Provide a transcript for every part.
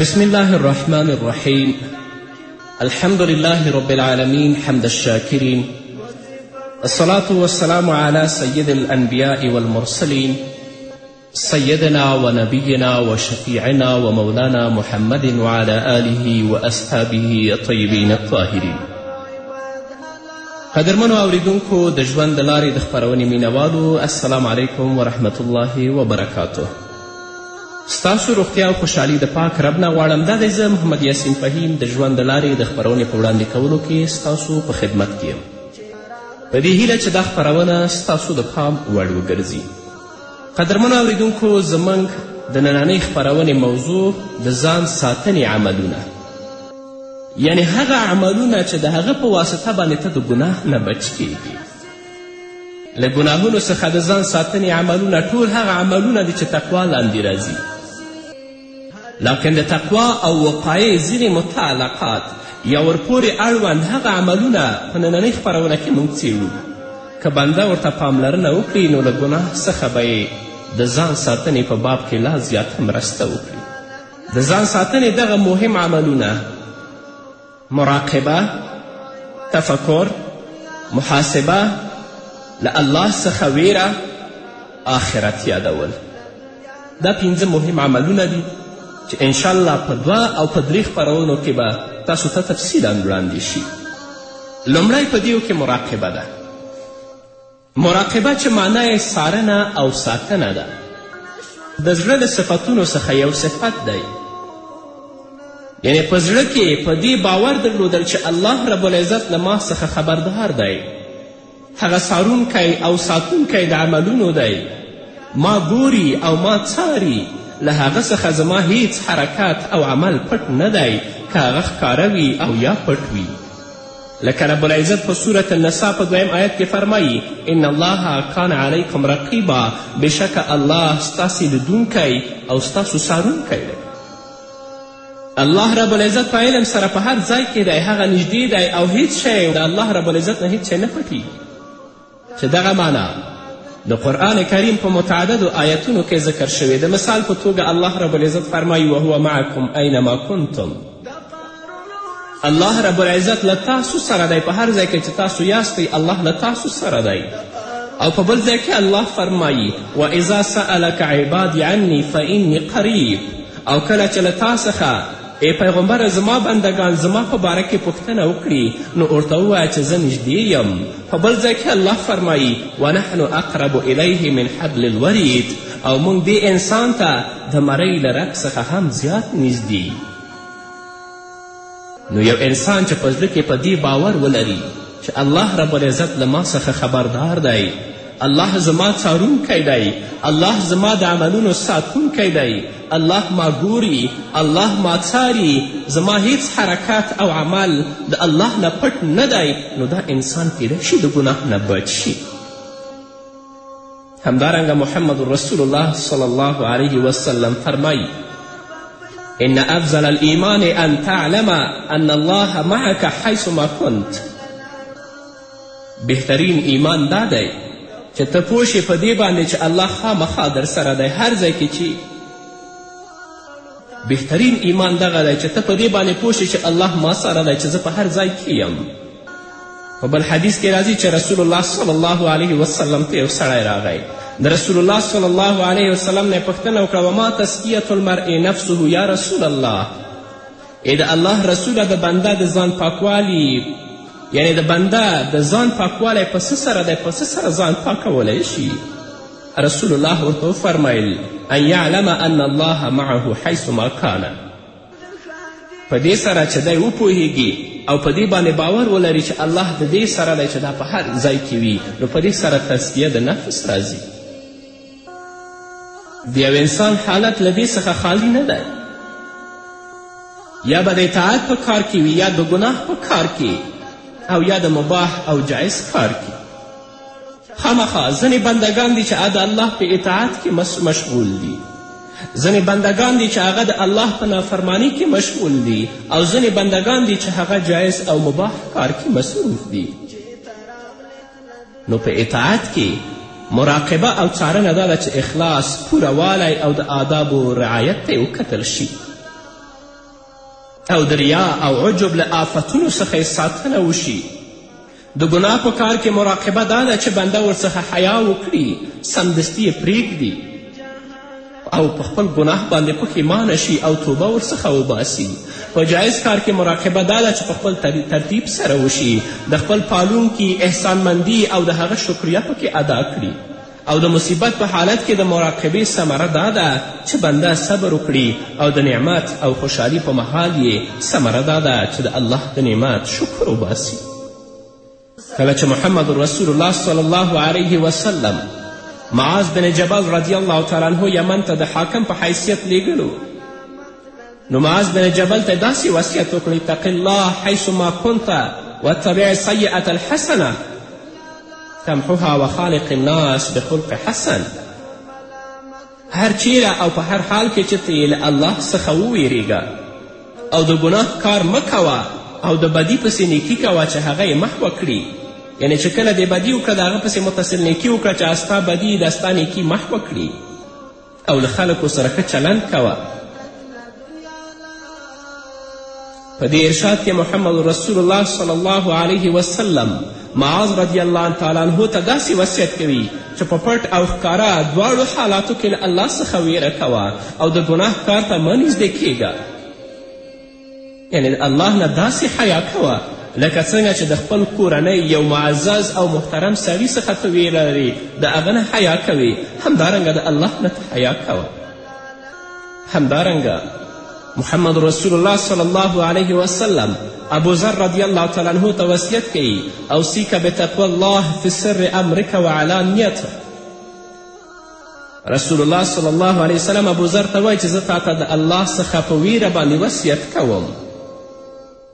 بسم الله الرحمن الرحيم الحمد لله رب العالمين حمد الشاكرين الصلاة والسلام على سيد الأنبياء والمرسلين سيدنا ونبينا وشفيعنا ومولانا محمد وعلى آله وأصحابه الطيبين الطاهرين قدرمنو اوریدونکو د ژوند د لارې د خپرونې مینوالو السلام علیکم ورحمت الله وبرکاته ستاسو روغتیا او خوشحالي د پاک رب نه غواړم دا دی زه محمد یاسین فهیم د ژوند د لارې د خپرونې په وړاندې کولو کې ستاسو په خدمت کې یم په دې هیله چې دا خپرونه ستاسو د پام وړ وګرځي قدرمنو اوریدونکو زموږ د نننۍ خپرونې موضوع د ځان ساتنې عملونه یعنی هغه عملونه چې د هغه په واسطه باندې ته د ګناه نه بچ کیږي له ګناهونو څخه د ځان ساتنې عملونه ټول هغه عملونه دي چې تقوا لاندې راځي لکن د تقوا او وقایې ځینې متعلقات یا ورپورې اړوند هغه عملونه په نننۍ خپرونه کې موږ څیړو که بنده ورته پاملرنه وکړي نو له ګناه څخه به یې د ځان ساتنې په باب کې لا زیاته مرسته وکړي د ځان ساتنې دغه مهم عملونه مراقبه، تفکر، محاسبه، له الله څخه ویره، آخرت یادول دا پنځه مهم عملونه دي چې انشاءالله په دوه او په درې خپرونو کې به تاسو ته تفصیلا وړاندې شي لومړی په دیو کې مراقبه ده مراقبه چې معنا یې څارنه او ساتنه ده د زړه له صفتونو څخه یو صفت دی یعنی په زړه کې په دې باور درلودل چې الله رب العزت له ما څخه خبردار دی هغه سارونکی او ساتونکی د عملونو دی ما ګوري او ما څاري له هغه څخه زما هیڅ حرکت او عمل پټ نه دی که هغه ښکاره وي او یا پټ وي لکه رب العزت په سورة النساء په دویم آیت کې فرمایي ان الله کان علیکم رقیبا بېشکه الله ستاسې لیدونکی او ستاسو څارونکی دی الله رب العزت په علم سره په هر ځای کې دی هغه نږدې دی او هیڅ شی د الله رب العزت نه هیڅ شی نه پټیږي چې دغه معنا د قرآن کریم په متعددو آیتونو کې ذکر شوې د مثال په توګه الله رب العزت فرمایي وهو معکم اینما کنتم الله رب العزت له تاسو سره دی په هر ځای کې چې تاسو یاستئ الله له تاسو سره دی او په بل ځای کې الله فرمایي و اذا سألک عبادی عني فإني قریب او کله چې له تا څخه ای پیغمبره زما بندګان زما په باره کې پوښتنه وکړي نو ورته ووایه چې زه نږدې یم په بل ځای کې الله فرمایي ونحن اقرب الیه من حبل الورید او موږ دې انسان ته د مرۍ له رب څخه هم زیات نږدې نو یو انسان چې په زړه کې په دې باور ولري چې الله رب العزت له ما څخه خبردار دی الله زما څارونکی دی الله زما د عملونو ساتونکی دی الله ما ګوري الله ما څاري زما هیڅ حرکات او عمل د الله نه پټ نه دی نو دا انسان کیدای شي د ګناه نه بچ شي همدارنګه محمد رسول الله صلی الله علیه وسلم فرمایی ان افضل الايمان ان تعلم ان الله معك حيثما كنت بهترین ایمان دا دی چې ته پوه شې په دې باندې چې الله خامخا در سره دی هر ځای کې چې بهترین ایمان دغه دی چې ته په دې باندې پوه شې چې الله ما سره دی چې زه په هر ځای کې یم په بل حدیث کې راځي چې رسول الله صلی الله علیه وسلم ته یو سړی راغی د رسول الله صلی الله علیه وسلم نه پوښتنه وکړه وما تسکیت المرء نفسه یا رسول الله ای د الله رسوله د بنده د ځان پاکوالي یعنې د بنده د ځان پاکوالی په څه سره دی په څه سره ځان پاکولی شي رسول الله ورته وفرمیل ان یعلم ان الله معه حیثما کان په دې سره چې دی وپوهیږي او په دې باندې باور ولري چې الله د دې سره دی چې دا په هر ځای کې وي نو په دې سره تزکیه د نفس راځي د یو انسان حالت له دې څخه خالی نه دی یا به د اطاعت په کار کې وي یا د ګناه په کار کې او یا د مباح او جایز کار کې خامخا ځینې بندګان دي چې هغه د الله په اطاعت کې مشغول دي ځینې بندګان دي چې هغه د الله په نافرمانی کې مشغول دي او ځینې بندګان دي چې هغه جایز او مباح کار کې مصروف دي نو په اطاعت کې مراقبه او څارنه دا ده چې اخلاص پوره والی او د آدابو رعایت ته وکتل شي او د ریا او عجب له آفتونو څخه یې ساتنه وشي د ګناه په کار کې مراقبه دا ده چې بنده ورڅخه حیا وکړي سمدستي یې پرېږدي او په خپل ګناه باندې پښیمانه شي او توبه ورڅخه وباسي په جایز کار کې مراقبه دا ده چې په خپل ترتیب سره وشي د خپل پالونکي احسانمندي او د هغه شکریه پکې ادا کړي او د مصیبت په حالت کې د مراقبې ثمره دا ده چې بنده صبر وکړي او د نعمت او خوشحالي په مهال یې ثمره دا ده چې د الله د نعمت شکر وباسي کله چې محمد رسول الله صلی الله علیه وسلم معاذ بن جبل رضی الله تعالی عنه یمن ته د حاکم په حیثیت لیږلو نو معاذ بن جبل ته داسې وصیت وکړ اتق الله حیث ما کنت واتبع سیئة الحسنه تمحوها وخالق الناس بخلق حسن هر چیره او په هر حال کې چې ته یې له الله څخه وویریږه او د ګناه کار مه کوه او د بدی پسې نیکي کوه چې هغه یې محوه کړي یعنې چې کله دې بدي وکړه د هغه پسې متصل نیکي وکړه چې ستا بدي د ستا نیکي محوه کړي او له خلکو سره ښه چلند کوه په دې ارشاد کې محمد رسول الله صلی الله علیه وسلم معاذ رضی الله تعالی عنه ته داسې وصیت کوي چې په پټ او ښکاره دواړو حالاتو کې له الله څخه ویره کوه او د ګناه کار ته مه نږدې کیږه یعنې د الله نه داسې حیا کوه لکه څنګه چې د خپل کورنۍ یو معزز او محترم سړي څخه ته ویره لرې د هغه نه حیا کوې همدارنګه د الله نه ته حیا کوه همدارنګه محمد رسول الله صلی الله علیه وسلم ابو ذر رضی الله تعالی عنه ته وصیت کوي اوصیک بتقوا الله فی سر امرک وعلانیته رسول الله صلی الله علیه وسلم ابو ذر ته وایي چې زه تاته د الله څخه په ویره باندې وصیت کوم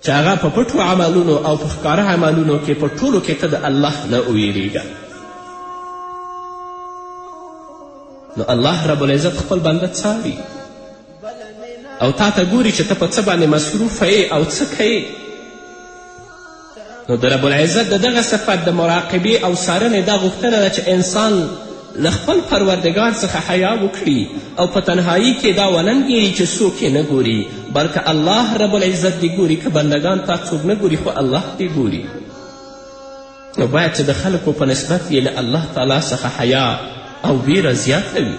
چې هغه په پټو عملونو او په ښکاره عملونو کې په ټولو کې ته د الله نه وویریږه نو الله رب العزت خپل بنده څاري او تا ته ګوري چې ته په څه باندې مصروفه یې او څه کوې نو د رب العزت د دغه صفت د مراقبې او څارنې دا غوښتنه ده چې انسان له خپل پروردګار څخه حیا وکړي او په تنهایی کې دا وننګېري چې څوک یې نه ګوري بلکه الله رب العزت دې ګوري که بندګان تا څوک نه ګوري خو الله دې ګوري نو باید چې د خلکو په نسبت یې له الله تعالی څخه حیا او ویره زیاته وي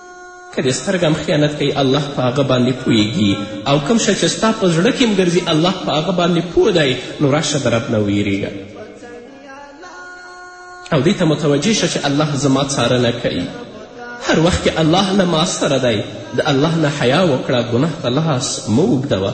که دې سترګه هم خیانت کوي الله په هغه باندې پوهېږي او کوم شی چې ستا په زړه کې هم ګرځي الله په هغه باندې پوه دی نو راشه د رب نه ویرېږه او دې ته متوجه شه چې الله زما څارنه کوي هر وخت کې الله له ما سره دی د الله نه حیا وکړه ګناه ته لاس مه اوږدوه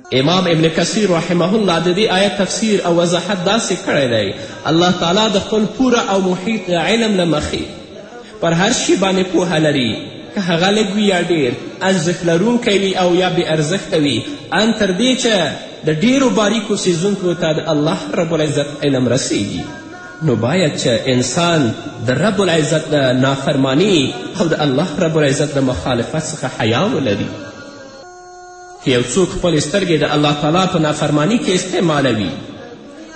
امام ابن کثیر رحمه الله د دې آیت تفسیر او وضاحت داسې کړی دی الله تعالی د خپل پوره او محیط علم له مخې پر هر شي باندې پوهه لري که هغه لږ وي یا ډیر ارزښت لرونکی وي او یا بې ارزښته وي ان تر دې چې د ډیرو باریکو څیزونکو ته د الله رب العزت علم رسیږي نو باید چې انسان د رب العزت د نافرمانی او د الله رب العزت د مخالفت څخه حیا ولري یو څوک خپلې سترګې د الله تعالی په نافرمانی کې استعمالوي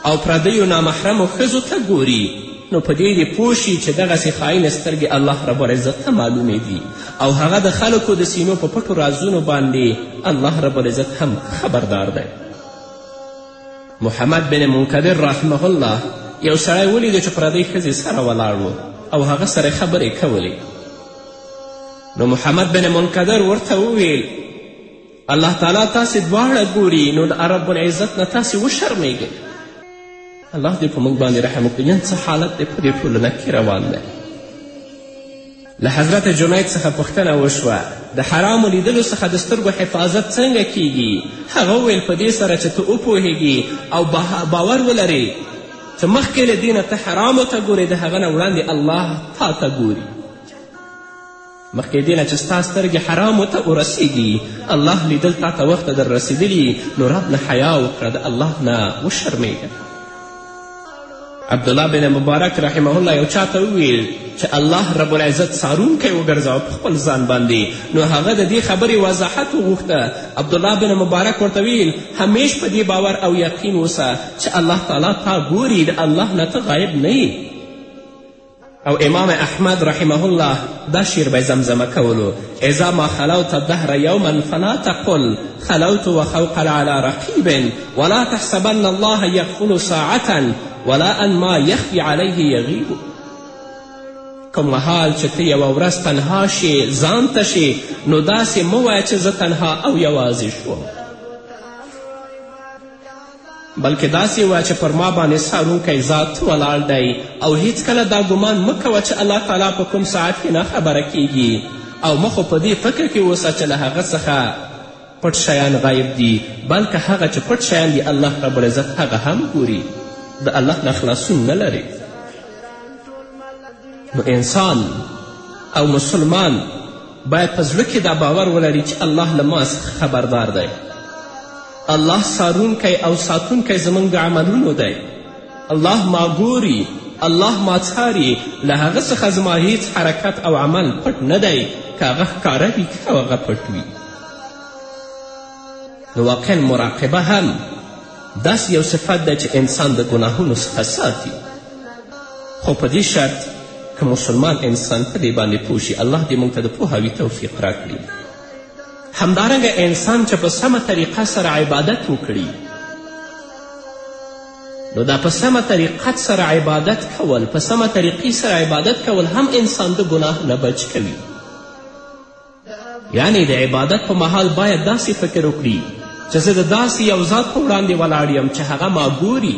او پردیو نامحرمو ښځو ته ګوري نو په دې دې پوه شي چې دغسې خاینې سترګې الله رب العزت ته معلومې دي او هغه د خلکو د سینو په پټو رازونو باندې الله رب العزت هم خبردار دی محمد بن منکدر رحمه الله یو سړی ولیده چې پردۍ ښځې سره ولاړ او هغه سره خبرې کولې نو محمد بن منقدر ورته وویل الله تعالی تاسې دواړه ګوري نو د رب العزت نه تاسې وشرمېږئ الله دې په موږ باندې رحم وکړي نن څه حالت دی په دې ټولنه کې روان دی له حضرت جنید څخه پوښتنه وشوه د حرامو لیدلو څخه د سترګو حفاظت څنګه کیږي هغه وویل په دې سره چې ته وپوهیږي او باور ولرې چې مخکې له دې نه ته حرامو ته ګورې د هغه نه وړاندې الله تا ته ګوري مخکې دې نه چې ستا سترګې حرامو ته ورسېږي الله لیدل تا ته وخته در رسېدلي نو رب نه حیا وکړه د الله نه وشرمېږه عبدالله بن مبارک رحمه الله یو چا ته وویل چې الله رب العزت سارونکی وګرځوه په خپل ځان باندې نو هغه د دې خبرې وضاحت وغوښته عبدالله بن مبارک ورته ویل همیش په دې باور او یقین اوسه چې الله تعالی تا ګوري د الله نه ته غایب نه او امام احمد رحمه الله دا شعر به زمزمه کولو اذا ما خلوت الدهر یوما فلا تقل خلوت وخوقا على رقیب ولا تحسبن الله یقفل ساعة ولا ان ما یخفي علیه یغیب کوم مهال چې ته یوه ورځ تنها شې ځان ته شې نو داسې مه وایه چې زه تنها او یوازې شوم بلکې داسې وه چې پر ما باندې سارونکی ذات ولاړ دی او هیڅکله دا ګمان مه کوه چې الله تعالی په کوم ساعت کې نه خبره کیږي او مه خو په دې فکر کې اوسه چې له هغه څخه پټ شیان غایب دي بلکې هغه چې پټ شیان دي الله رب العزت هغه هم ګوري د الله نه خلاصون نه لري نو انسان او مسلمان باید په زړه کې دا باور ولري چې الله له ما څخه خبردار دی الله څارونکی او ساتونکی زموږ د عملونو دی الله ما ګوري الله ما څاري له هغه څخه زما هیڅ حرکت او عمل پټ نه دی که هغه ښکاره وي که هغه پټ وي نو واقعا مراقبه هم داسې یو صفت دی چې انسان د ګناهونو څخه ساتي خو په دې شرط که مسلمان انسان په دې باندې پوه شي الله دې موږ ته د پوهاوي توفیق راکړي همدارنګه انسان چې په سمه طریقه سره عبادت وکړي نو دا په سمه طریقت سره عبادت کول په سمه طریقې سره عبادت کول هم انسان د ګناه نه بچ کوي یعنی د عبادت په محل باید داسې فکر وکړي چې زه د داسې یو ذات په وړاندې ولاړ یم چې هغه ما ګوري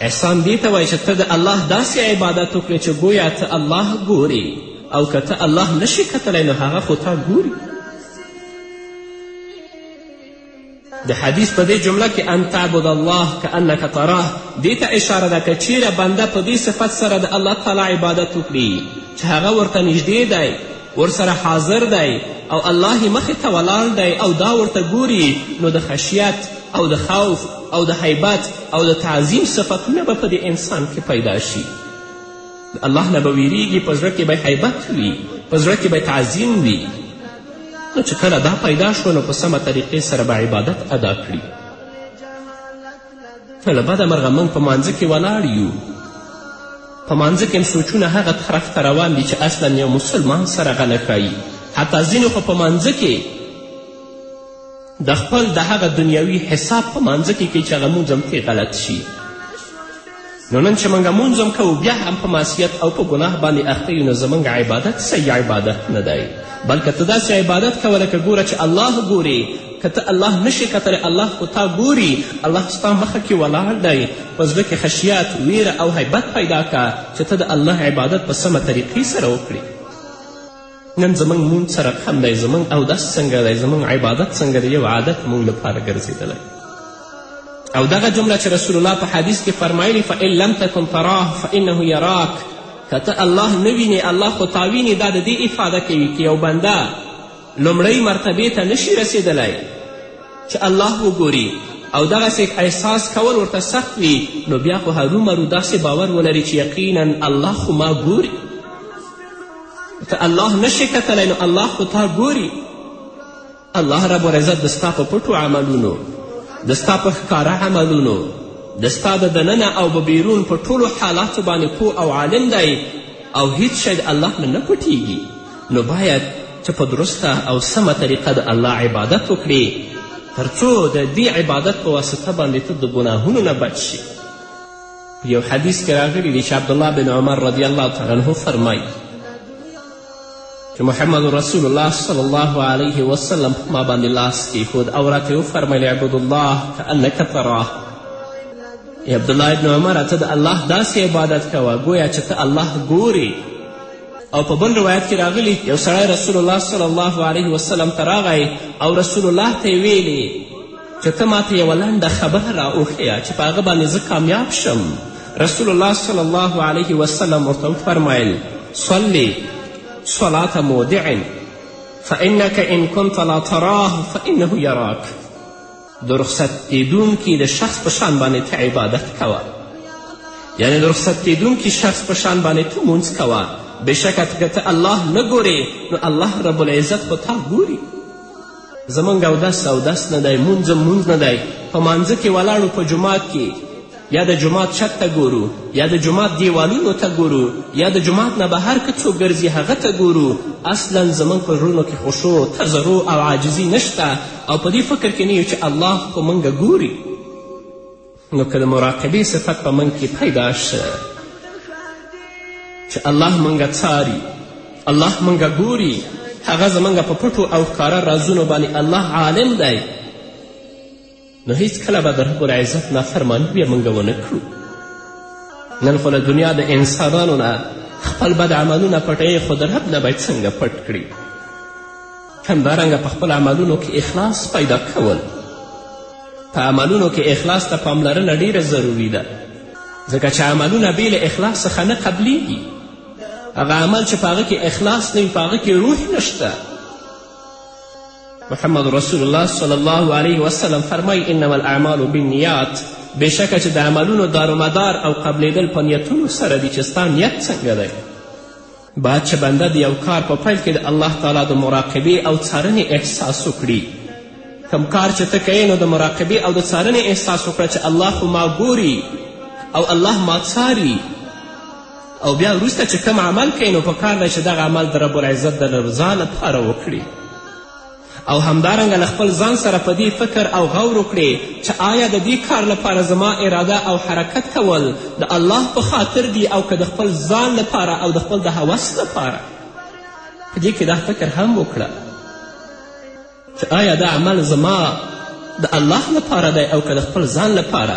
احسان دې ته وایي چې ته د الله داسې عبادت وکړې چې ګویا ته الله ګورې او که ته الله نشي کتلی نو هغه خو تا ګوري د حدیث په دې جمله کې ان تعبد الله کانک تراه دې ته اشاره ده که چیرې بنده په دې صفت سره د الله تعالی عبادت وکړي چې هغه ورته نږدې دی ورسره حاضر دی او الله یې مخې ته ولاړ دی او دا ورته ګوري نو د خشیت او د خوف او د حیبت او د تعظیم صفتونه به په دې انسان کې پیدا شي د الله نه به ویریږي په زړه کې به حیبت وي په زړه کې به تعظیم وي نو چې کله دا پیدا شو نو په سمه طریقې سره به عبادت ادا کړي له بده مرغه موږ په مانځه کې ولاړ یو په مانځه کې سوچونه هغه طرف ته روان دي چې اصلا یو مسلمان سره غله ښایي حتی ځینو خو په مانځه کې د خپل د هغه دنیوي حساب په مانځه کې کوي چې هغه مونځ هم غلط شي نو نن چې موږ مونځ هم کوو بیا هم په معصیت او په ګناه باندې اخته یو نو زموږ عبادت صحیح عبادت نه دی بلکه ته داسې عبادت کوه لکه ګوره چې الله ګورې که ته الله نشې کتلی الله خو تا ګوري الله ستا مخه کې ولاړ دی په زړه کې خشیت ویره او حیبت پیدا که چې ته د الله عبادت په سمه طریقې سره وکړې نن زموږ مونځ څه رقم دی زموږ اودس څنګه دی زموږ عبادت څنګه دی یو عادت موږ لپاره ګرځېدلی او دغه جمله چې رسول الله په حدیث کې فرمایلی فان لم تکن تراه فانه یراک که ته الله نه وینې الله خو تا وینې دا د دې افاده کوي که یو بنده لومړۍ مرتبې ته نشي رسېدلی چې الله وګوري او دغسې احساس کول ورته سخت وي نو بیا خو هرومرو داسې باور ولري چې یقینا الله خو ما ګوري ته الله نشې کتلی نو الله خو تا ګوري الله رب العزت د ستا په پټو عملونو د ستا په ښکاره عملونو د ستا د دننه او به بیرون په ټولو حالاتو باندې پوه او عالم دی او هیڅ شی د الله نه نه پټیږي نو باید چې په درسته او سمه طریقه د الله عبادت وکړې تر څو د دې عبادت په واسطه باندې ته د ګناهونو نه بچ شي په یو حدیث کې راغلي دي چې عبدالله بن عمر رضی الله تعالی عنه فرمایي چې محمد رسول الله صلی الله علیه وسلم په ما باندې لاس کیښود او راته وفرمیل عبد الله کانک تراه ای عبدالله ابن عمر ته د الله داسې عبادت کوه ګویا چې ته الله ګورې او په بل روایت کې راغلی یو سړی رسول الله صلی الله علیه وسلم ته راغی او رسول الله ته یې ویلې که ته ما ته یوه لنډه خبره راوښیه چې په هغه باندې زه کامیاب شم رسول الله صلی الله علیه وسلم ورته وفرمیل صلی صلات مودع فانک ان کنت لا تراه فانه یراک د رخصت کیدونکي د شخص په شان باندې ته عبادت کوه یعنې د رخصت کیدونکي شخص په شان باندې ته مونځ کوه بېشکه که ته الله نه ګورې نو الله رب العزت خو تا ګوري زمونږ اودس اودس نه دی مونځ مونځ نه دی په مانځه کې ولاړو په جومات کې یا د جومات چت ته ګورو یا د جومات دیوالونو ته ګورو یا د جومات نه بهر که څوک ګرځي هغه ته ګورو اصلا زموږ په زړونو کې خوشو تزرو او عاجزي نشته او په دې فکر کې نه یو چې الله خو موږ ګوري نو که د مراقبې صفت په موږ کې پیدا شه چې الله موږ څاري الله موږ ګوري هغه زموږ په پټو او ښکاره رازونو باندې الله عالم دی نو هیڅکله به د رب العزت نافرماني بیا موږ ونه کړو نن خو له دنیا د انسانانو نه خپل بد عملونه پټوي خو د رب نه باید څنګه پټ کړي همدارنګه په خپل عملونو کې اخلاص پیدا کول په عملونو کې اخلاص ته پاملرنه ډیره ضروري ده ځکه چې عملونه بې له اخلاص څخه نه قبلیږي هغه عمل چې په هغه کې اخلاص نه وي په هغه کې روح نشته محمد رسول الله صلی الله علیه وسلم فرمایي انما الاعمال بالنیات بېشکه چې د عملونو دارومدار او قبلیدل په نیتونو سره دي چې ستا نیت څنګه دی باید چې بنده د یو کار په پیل کې د الله تعالی د مراقبې او څارنې احساس وکړي کم کار چې ته کوې نو د مراقبې او د څارنې احساس وکړه چې الله خو ما ګوري او الله ما څاري او بیا وروسته چې کم عمل کوې نو په کار دی چې دغه عمل د رب العزت د رضا لپاره وکړي او همدارنګه له خپل ځان سره په دې فکر او غور وکړې چې آیا د دې کار لپاره زما اراده او حرکت کول د الله په خاطر دي او که د خپل ځان لپاره او د خپل د هوس لپاره په دې کې دا فکر هم وکړه چې آیا دا عمل زما د الله لپاره دی او که د خپل ځان لپاره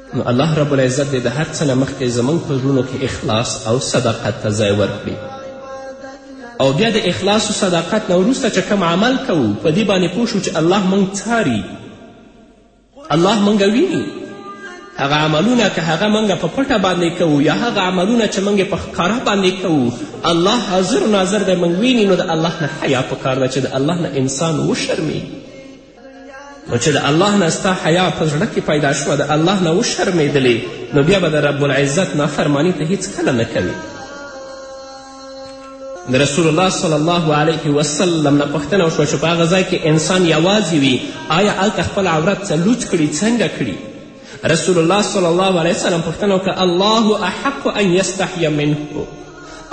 نو الله رب العزت دې د هر څه نه مخکې زموږ په زړونو کې اخلاص او صداقت ته ځای ورکړي او بیا د اخلاص و صداقت نه وروسته چې کوم عمل کوو په دې باندې پوه شو چې الله موږ څاري الله موږ ویني هغه عملونه که هغه موږ په پټه باندې کوو یا هغه عملونه چې موږ په ښکاره باندې کوو الله حاضر و ناظر دی موږ ویني نو د الله نه حیا پکار ده چې د الله نه انسان وشرمېږي نو چې د الله نه ستا حیا په زړه کې پیدا شوه د الله نه وشرمېدلې نو بیا به د رب العزت نافرمانی ته هیڅکله نه کوي د رسول الله صلی الله علیه وسلم نه پوښتنه وشوه چې په هغه ځای کې انسان یوازې وي آیا هلته خپل عورت څه لوچ کړي څنګه کړي رسول الله صلی الله علیه وسلم پوښتنه وکړه الله احق ان یستحی منه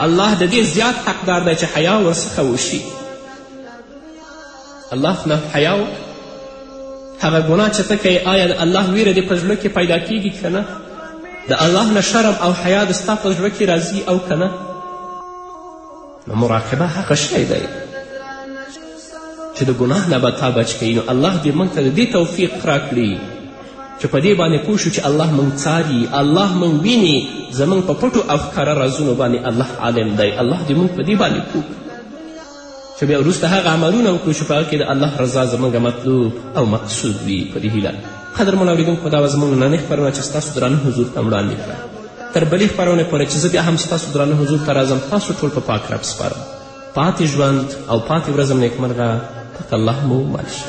الله د دې زیات حقدار دی چې حیا ورڅخه وشي الله نه حیا وکړه هغه ګناه چې ته کوې آیا د الله ویره دې په زړه کې پیدا کیږي که نه د الله نه شرم او حیا د ستا په زړه کې راځي او که نه نو مراقبه هغه شی دی چې د ګناه نه به تا بچ کوي نو الله دې موږ ته د دې توفیق راکړي چې په دې باندې پوه شو چې الله موږ څاري الله موږ ویني زموږ په پټو او ښکاره رازونو باندې الله عالم دی الله دې موږ په دې باندې پوه چې بیا وروسته هغه عملونه وکړو چې په هغه کې د الله رضا زموږ مطلوب او مقصود وي په دې هیله قدرمن اورېدونکو دا وه زموږ نننۍ خپرونه چې ستاسو درانه حضور ته وړاندې کړه تر بلې خپرونې پورې چې زه بیا هم ستاسو درانه حضور ته راځم تاسو ټول په پاک رب سپارم پاتې ژوند او پاتې ورځم نیکمرغه پاک الله مو مل شي